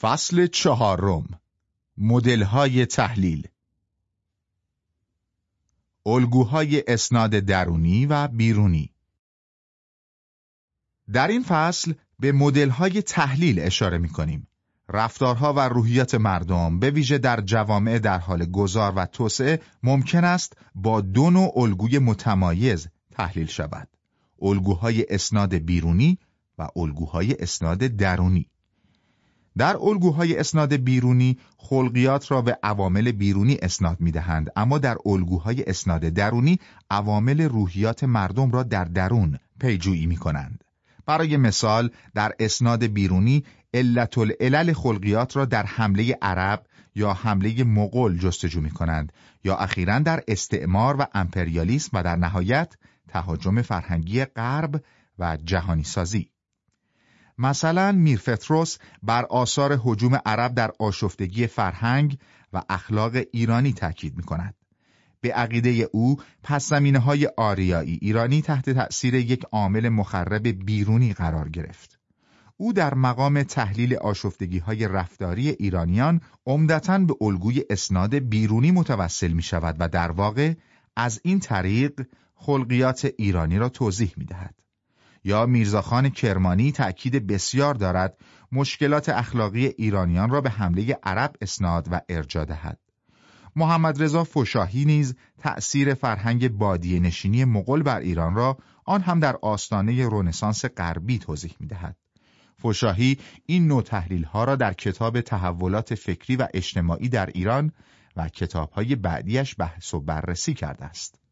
فصل چهارم های تحلیل الگوهای اسناد درونی و بیرونی در این فصل به های تحلیل اشاره می کنیم. رفتارها و روحیات مردم به ویژه در جوامع در حال گذار و توسعه ممکن است با دو نوع الگوی متمایز تحلیل شود. الگوهای اسناد بیرونی و الگوهای اسناد درونی. در الگوهای اسناد بیرونی خلقیات را به عوامل بیرونی اسناد می‌دهند اما در الگوهای اسناد درونی عوامل روحیات مردم را در درون پیجویی می کنند. برای مثال در اسناد بیرونی علت العلل خلقیات را در حمله عرب یا حمله مغول جستجو می کنند یا اخیرا در استعمار و امپریالیسم و در نهایت تهاجم فرهنگی غرب و جهانی سازی. مثلا میرفتروس بر آثار حجوم عرب در آشفتگی فرهنگ و اخلاق ایرانی تاکید می کند. به عقیده او پس زمینه های آریایی ایرانی تحت تأثیر یک عامل مخرب بیرونی قرار گرفت. او در مقام تحلیل آشفتگی های رفتاری ایرانیان عمدتا به الگوی اسناد بیرونی متوسل می شود و در واقع از این طریق خلقیات ایرانی را توضیح می دهد. یا میرزاخان کرمانی تأکید بسیار دارد مشکلات اخلاقی ایرانیان را به حمله عرب اسناد و ارجا دهد. محمد رضا فشاهی نیز تأثیر فرهنگ بادی نشینی مغول بر ایران را آن هم در آستانه رنسانس غربی توضیح می دهد. فشاهی این نوع تحلیل ها را در کتاب تحولات فکری و اجتماعی در ایران و کتاب های بعدیش بحث و بررسی کرده است.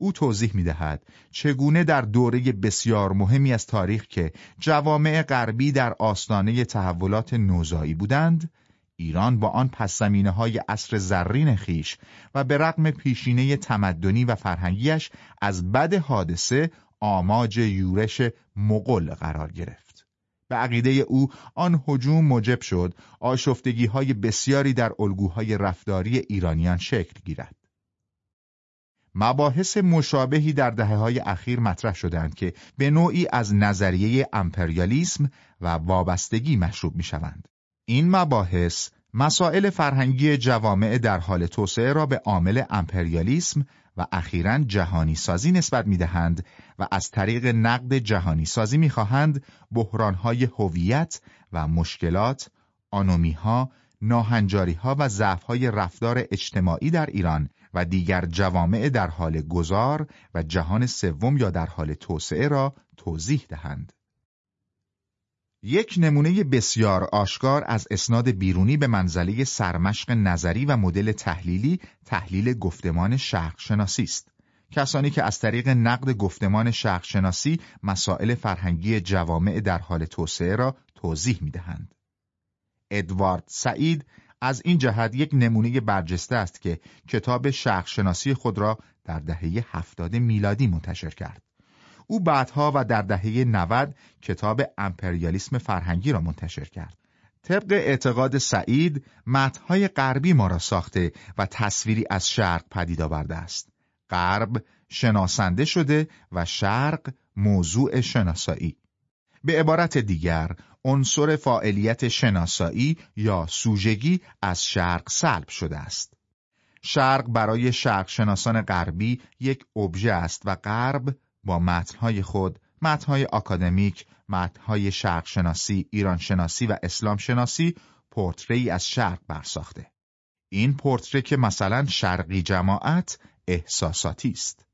او توضیح می دهد چگونه در دوره بسیار مهمی از تاریخ که جوامع غربی در آستانه تحولات نوزایی بودند ایران با آن پس های عصر زرین خیش و به رغم پیشینه تمدنی و فرهنگیش از بد حادثه آماج یورش مغل قرار گرفت. به عقیده او آن هجوم موجب شد آشفتگی های بسیاری در الگوهای رفتاری ایرانیان شکل گیرد. مباحث مشابهی در دهه های اخیر مطرح شدند که به نوعی از نظریه امپریالیسم و وابستگی مشروب می شوند. این مباحث مسائل فرهنگی جوامع در حال توسعه را به عامل امپریالیسم و اخیرا جهانی سازی نسبت می دهند و از طریق نقد جهانی سازی می خواهند بحرانهای هویت و مشکلات، آنومیها، ناهنجاریها و ضعفهای رفتار اجتماعی در ایران و دیگر جوامع در حال گذار و جهان سوم یا در حال توسعه را توضیح دهند. یک نمونه بسیار آشکار از اسناد بیرونی به منزله سرمشق نظری و مدل تحلیلی تحلیل گفتمان شرق شناسی است. کسانی که از طریق نقد گفتمان شرق شناسی مسائل فرهنگی جوامع در حال توسعه را توضیح می دهند. ادوارد سعید از این جهت یک نمونه برجسته است که کتاب شخص خود را در دهه هفتاد میلادی منتشر کرد. او بعدها و در دهه 90 کتاب امپریالیسم فرهنگی را منتشر کرد. طبق اعتقاد سعید متنهای غربی ما را ساخته و تصویری از شرق پدید آورده است. غرب شناسنده شده و شرق موضوع شناسایی. به عبارت دیگر عنصر فاعلیت شناسایی یا سوژگی از شرق سلب شده است. شرق برای شرق شناسان غربی یک ابژه است و غرب با متنهای خود، متنهای آکادمیک، متنهای شرق شناسی، ایران شناسی و اسلام شناسی پورتری از شرق برساخته. این پورتری که مثلا شرقی جماعت احساساتی است.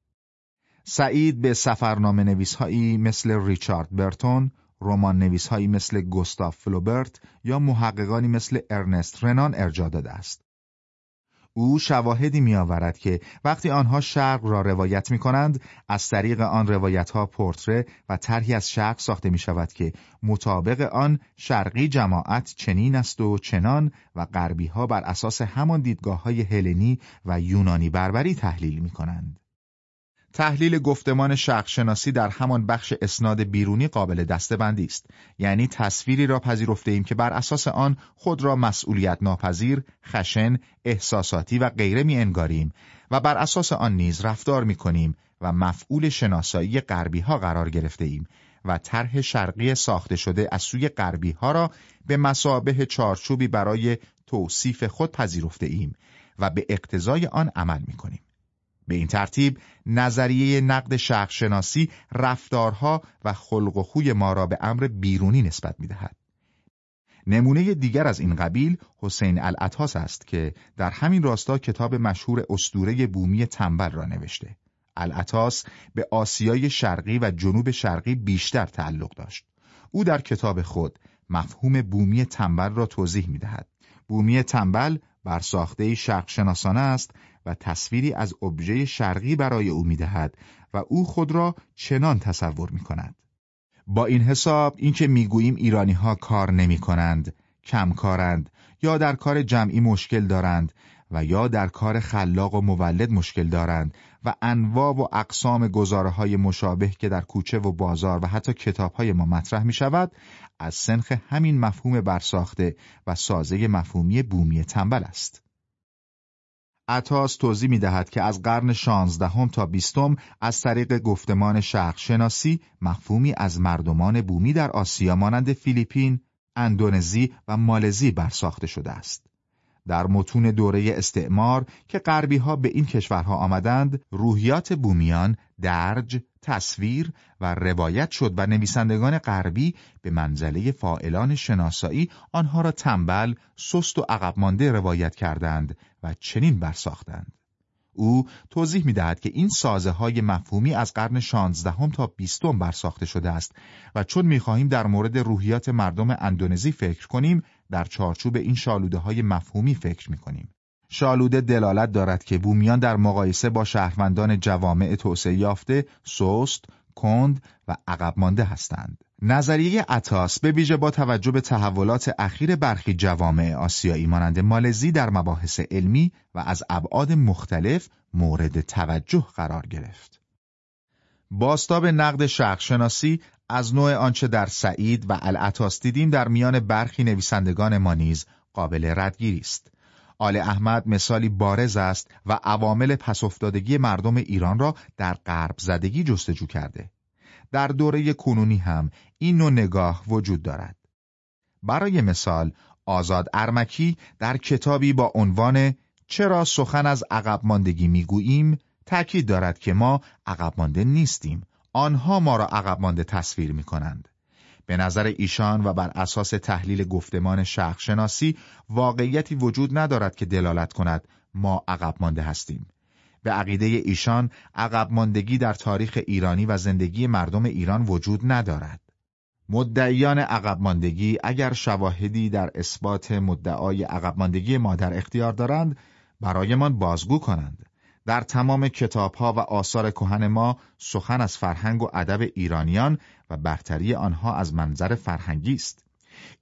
سعید به سفرنامه نویسهایی مثل ریچارد برتون، رمان نویسهایی مثل گوستاف فلوبرت یا محققانی مثل ارنست رنان ارجا داده است. او شواهدی می آورد که وقتی آنها شرق را روایت می کنند از طریق آن روایت ها پورتره و طرحی از شرق ساخته می شود که مطابق آن شرقی جماعت چنین است و چنان و غربی ها بر اساس همان دیدگاه های هلنی و یونانی بربری تحلیل می کنند. تحلیل گفتمان شخصشناسی در همان بخش اسناد بیرونی قابل دستبندی است یعنی تصویری را پذیرفته ایم که بر اساس آن خود را مسئولیت ناپذیر، خشن، احساساتی و غیره می انگاریم و بر اساس آن نیز رفتار می کنیم و مفعول شناسایی غربی ها قرار گرفته ایم و طرح شرقی ساخته شده از سوی غربی ها را به مسابه چارچوبی برای توصیف خود پذیرفته ایم و به اقتضای آن عمل می کنیم. به این ترتیب نظریه نقد شخصشناسی رفتارها و خلق و خوی ما را به امر بیرونی نسبت می دهد. نمونه دیگر از این قبیل حسین العطاس است که در همین راستا کتاب مشهور استوره بومی تنبل را نوشته. العطاس به آسیای شرقی و جنوب شرقی بیشتر تعلق داشت. او در کتاب خود مفهوم بومی تنبل را توضیح می دهد. بومی تنبل بر ساخته شرقشناسانه است و تصویری از ابژه شرقی برای او می دهد و او خود را چنان تصور می کند. با این حساب اینکه می‌گوییم ایرانی ها کار نمی کنند، کم کارند یا در کار جمعی مشکل دارند و یا در کار خلاق و مولد مشکل دارند و انواع و اقسام گزاره های مشابه که در کوچه و بازار و حتی کتاب های ما مطرح می شود از سنخ همین مفهوم برساخته و سازه مفهومی بومی تنبل است. عطاس توضیح می دهد که از قرن شانزدهم تا بیستم از طریق گفتمان شرق شناسی مفهومی از مردمان بومی در آسیا مانند فیلیپین، اندونزی و مالزی برساخته شده است. در متون دوره استعمار که غربی ها به این کشورها آمدند روحیات بومیان درج، تصویر و روایت شد و نویسندگان غربی به منزله فائلان شناسایی آنها را تنبل، سست و عقب مانده روایت کردند و چنین برساختند. او توضیح می دهد که این سازه های مفهومی از قرن شانزدهم تا بیستم برساخته شده است و چون می خواهیم در مورد روحیات مردم اندونزی فکر کنیم در چارچوب این شالوده های مفهومی فکر می کنیم. شالوده دلالت دارد که بومیان در مقایسه با شهروندان جوامع توسعه یافته سست، کند و عقب مانده هستند. نظریه اتاس به ویژه با توجه به تحولات اخیر برخی جوامع آسیایی مانند مالزی در مباحث علمی و از ابعاد مختلف مورد توجه قرار گرفت. باستاب نقد شخصشناسی از نوع آنچه در سعید و العطاس دیدیم در میان برخی نویسندگان ما نیز قابل ردگیری است. آل احمد مثالی بارز است و عوامل پسافتادگی مردم ایران را در غرب زدگی جستجو کرده. در دوره کنونی هم این نوع نگاه وجود دارد. برای مثال آزاد ارمکی در کتابی با عنوان چرا سخن از عقب ماندگی می‌گوییم تأکید دارد که ما عقب مانده نیستیم آنها ما را عقب مانده تصویر می کنند. به نظر ایشان و بر اساس تحلیل گفتمان شخصشناسی واقعیتی وجود ندارد که دلالت کند ما عقب مانده هستیم. به عقیده ایشان عقب ماندگی در تاریخ ایرانی و زندگی مردم ایران وجود ندارد. مدعیان عقب ماندگی اگر شواهدی در اثبات مدعای عقب ماندگی ما در اختیار دارند برایمان بازگو کنند. در تمام کتابها و آثار کهن ما سخن از فرهنگ و ادب ایرانیان و برتری آنها از منظر فرهنگی است.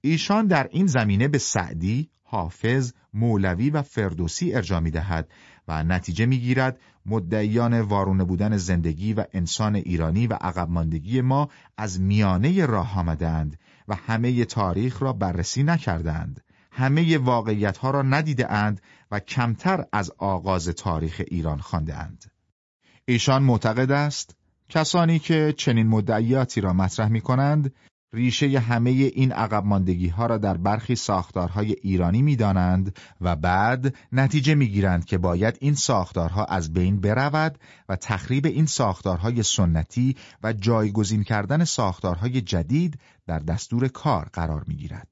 ایشان در این زمینه به سعدی، حافظ، مولوی و فردوسی ارجا می دهد و نتیجه می گیرد مدعیان وارونه بودن زندگی و انسان ایرانی و عقب ماندگی ما از میانه راه آمدند و همه تاریخ را بررسی نکردند. همه واقعیت ها را ندیده اند و کمتر از آغاز تاریخ ایران خانده اند. ایشان معتقد است کسانی که چنین مدعیاتی را مطرح می کنند ریشه همه این عقب ماندگی ها را در برخی ساختارهای ایرانی می دانند و بعد نتیجه می گیرند که باید این ساختارها از بین برود و تخریب این ساختارهای سنتی و جایگزین کردن ساختارهای جدید در دستور کار قرار می گیرد.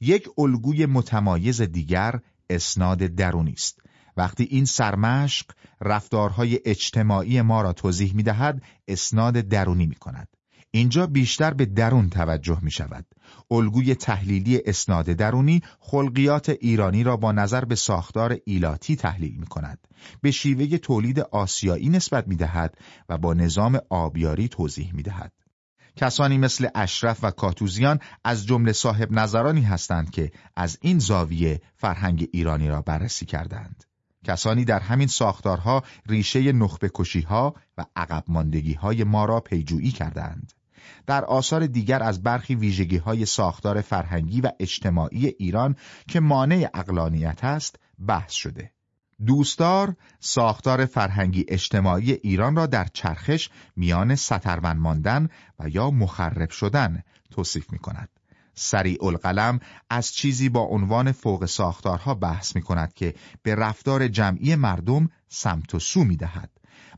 یک الگوی متمایز دیگر اسناد درونی است. وقتی این سرمشق رفتارهای اجتماعی ما را توضیح می دهد، اسناد درونی می کند. اینجا بیشتر به درون توجه می شود. الگوی تحلیلی اسناد درونی خلقیات ایرانی را با نظر به ساختار ایلاتی تحلیل می کند. به شیوه تولید آسیایی نسبت می دهد و با نظام آبیاری توضیح می دهد. کسانی مثل اشرف و کاتوزیان از جمله صاحب نظرانی هستند که از این زاویه فرهنگ ایرانی را بررسی کردند. کسانی در همین ساختارها ریشه نخبه ها و عقب ماندگی های ما را پیجویی کردند. در آثار دیگر از برخی ویژگی های ساختار فرهنگی و اجتماعی ایران که مانع اقلانیت است بحث شده. دوستدار ساختار فرهنگی اجتماعی ایران را در چرخش میان سترون ماندن و یا مخرب شدن توصیف می کند. سریع القلم از چیزی با عنوان فوق ساختارها بحث می کند که به رفتار جمعی مردم سمت و سو می دهد.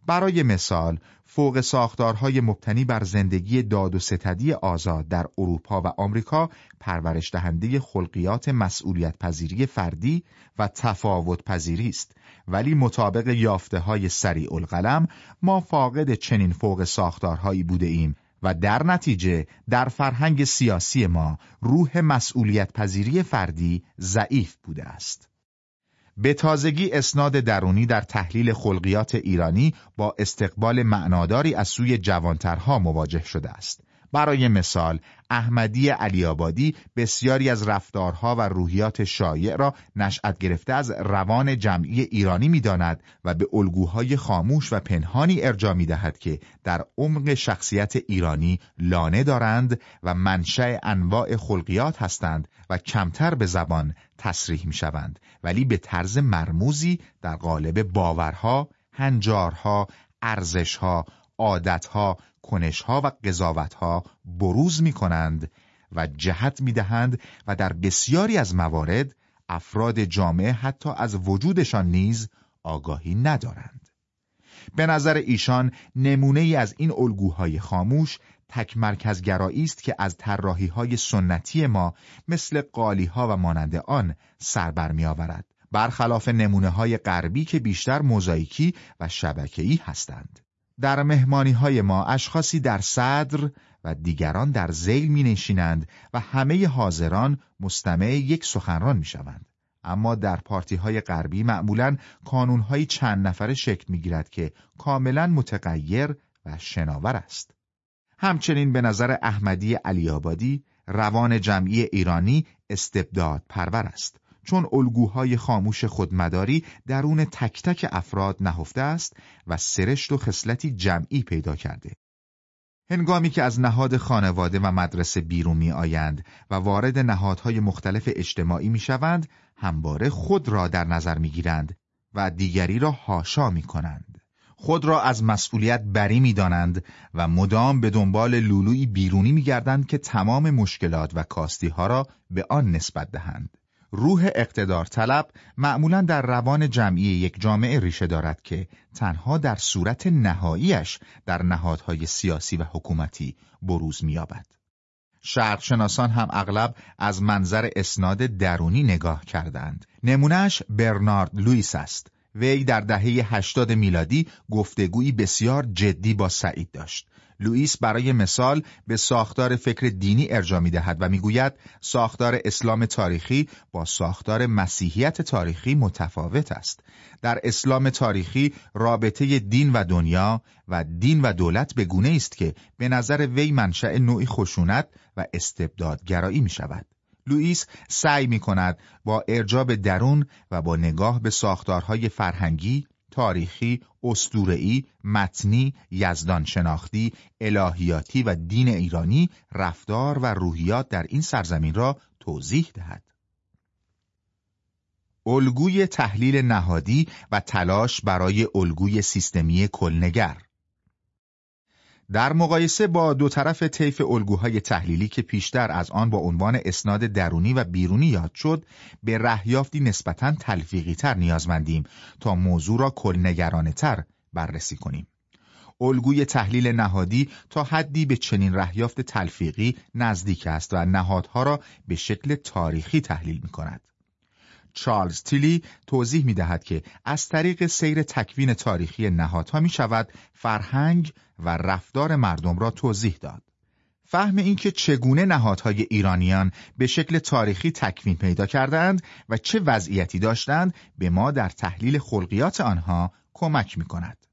برای مثال فوق ساختارهای مبتنی بر زندگی داد و ستدی آزاد در اروپا و آمریکا پرورش دهنده خلقیات مسئولیت پذیری فردی و تفاوت پذیری است ولی مطابق یافته های سریع القلم ما فاقد چنین فوق ساختارهایی بوده ایم و در نتیجه در فرهنگ سیاسی ما روح مسئولیت پذیری فردی ضعیف بوده است. به تازگی اسناد درونی در تحلیل خلقیات ایرانی با استقبال معناداری از سوی جوانترها مواجه شده است. برای مثال احمدی علی بسیاری از رفتارها و روحیات شایع را نشأت گرفته از روان جمعی ایرانی می‌داند و به الگوهای خاموش و پنهانی ارجا می دهد که در عمق شخصیت ایرانی لانه دارند و منشأ انواع خلقیات هستند و کمتر به زبان تصریح می شوند ولی به طرز مرموزی در قالب باورها، هنجارها، ارزشها، عادتها، کنشها و قضاوتها بروز می کنند و جهت می دهند و در بسیاری از موارد افراد جامعه حتی از وجودشان نیز آگاهی ندارند. به نظر ایشان نمونه ای از این الگوهای خاموش تک مرکزگرایی است که از طراحی های سنتی ما مثل قالی ها و مانند آن سر آورد برخلاف نمونه های غربی که بیشتر موزاییکی و شبکه‌ای هستند. در مهمانی های ما اشخاصی در صدر و دیگران در زیل می نشینند و همه حاضران مستمع یک سخنران می شوند. اما در پارتی های غربی معمولا کانون های چند نفره شکل می گیرد که کاملا متغیر و شناور است. همچنین به نظر احمدی علی روان جمعی ایرانی استبداد پرور است. چون الگوهای خاموش خودمداری درون تک تک افراد نهفته است و سرشت و خصلتی جمعی پیدا کرده. هنگامی که از نهاد خانواده و مدرسه بیرون می آیند و وارد نهادهای مختلف اجتماعی می شوند، همواره خود را در نظر می گیرند و دیگری را هاشا می کنند. خود را از مسئولیت بری می دانند و مدام به دنبال لولوی بیرونی می گردند که تمام مشکلات و کاستی ها را به آن نسبت دهند. روح اقتدار طلب معمولا در روان جمعی یک جامعه ریشه دارد که تنها در صورت نهاییش در نهادهای سیاسی و حکومتی بروز می‌یابد. شرقشناسان هم اغلب از منظر اسناد درونی نگاه کردند. نمونهش برنارد لوئیس است. وی در دهه 80 میلادی گفتگویی بسیار جدی با سعید داشت. لوئیس برای مثال به ساختار فکر دینی ارجا می دهد و می‌گوید ساختار اسلام تاریخی با ساختار مسیحیت تاریخی متفاوت است. در اسلام تاریخی رابطه دین و دنیا و دین و دولت به گونه است که به نظر وی منشأ نوعی خشونت و استبدادگرایی می شود. لوئیس سعی می کند با ارجاب درون و با نگاه به ساختارهای فرهنگی، تاریخی، استورئی، متنی، یزدان شناختی، الهیاتی و دین ایرانی رفتار و روحیات در این سرزمین را توضیح دهد. الگوی تحلیل نهادی و تلاش برای الگوی سیستمی کلنگر در مقایسه با دو طرف طیف الگوهای تحلیلی که پیشتر از آن با عنوان اسناد درونی و بیرونی یاد شد به رهیافتی نسبتا تلفیقی تر نیازمندیم تا موضوع را کلنگرانه تر بررسی کنیم الگوی تحلیل نهادی تا حدی به چنین رهیافت تلفیقی نزدیک است و نهادها را به شکل تاریخی تحلیل می کند. چارلز تیلی توضیح می دهد که از طریق سیر تکوین تاریخی نهادها می شود فرهنگ و رفتار مردم را توضیح داد. فهم اینکه چگونه نهادهای ایرانیان به شکل تاریخی تکوین پیدا کردند و چه وضعیتی داشتند به ما در تحلیل خلقیات آنها کمک می کند.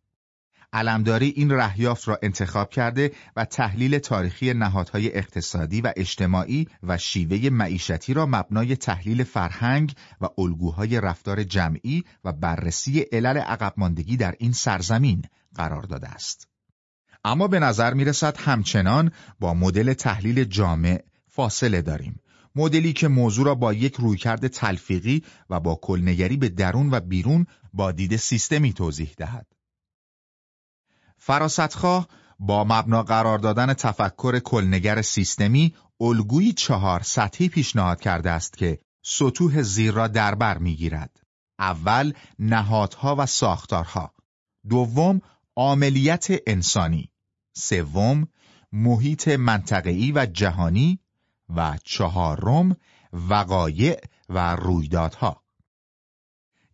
علمداری این رهیافت را انتخاب کرده و تحلیل تاریخی نهادهای اقتصادی و اجتماعی و شیوه معیشتی را مبنای تحلیل فرهنگ و الگوهای رفتار جمعی و بررسی علل عقب ماندگی در این سرزمین قرار داده است. اما به نظر می رسد همچنان با مدل تحلیل جامع فاصله داریم. مدلی که موضوع را با یک رویکرد تلفیقی و با کلنگری به درون و بیرون با دید سیستمی توضیح دهد. فراستخواه با مبنا قرار دادن تفکر کلنگر سیستمی الگویی چهار سطحی پیشنهاد کرده است که سطوح زیر را در بر می‌گیرد. اول نهادها و ساختارها. دوم عملیت انسانی. سوم محیط منطقه‌ای و جهانی. و چهارم وقایع و رویدادها.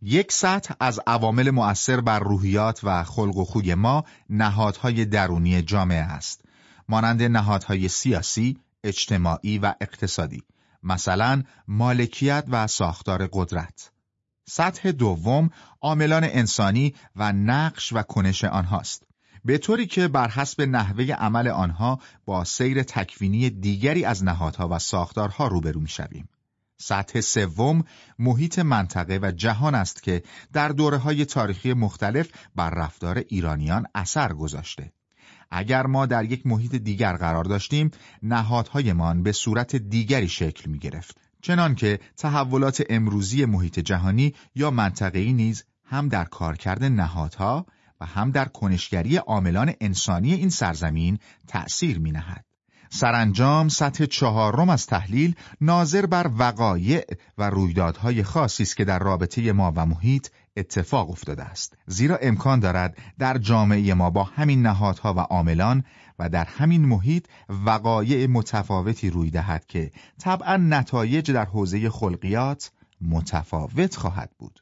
یک سطح از عوامل مؤثر بر روحیات و خلق و خوی ما نهادهای درونی جامعه است مانند نهادهای سیاسی، اجتماعی و اقتصادی. مثلا مالکیت و ساختار قدرت. سطح دوم عاملان انسانی و نقش و کنش آنهاست. به طوری که بر حسب نحوه عمل آنها با سیر تکوینی دیگری از نهادها و ساختارها روبرو می‌شویم. سطح سوم محیط منطقه و جهان است که در دوره های تاریخی مختلف بر رفتار ایرانیان اثر گذاشته. اگر ما در یک محیط دیگر قرار داشتیم، نهادهایمان به صورت دیگری شکل می گرفت. چنانکه تحولات امروزی محیط جهانی یا منطقه‌ای نیز هم در کارکرد نهادها و هم در کنشگری عاملان انسانی این سرزمین تأثیر می نهد. سرانجام سطح چهارم از تحلیل ناظر بر وقایع و رویدادهای خاصی است که در رابطه ما و محیط اتفاق افتاده است. زیرا امکان دارد در جامعه ما با همین نهادها و عاملان و در همین محیط وقایع متفاوتی روی دهد که طبعا نتایج در حوزه خلقیات متفاوت خواهد بود.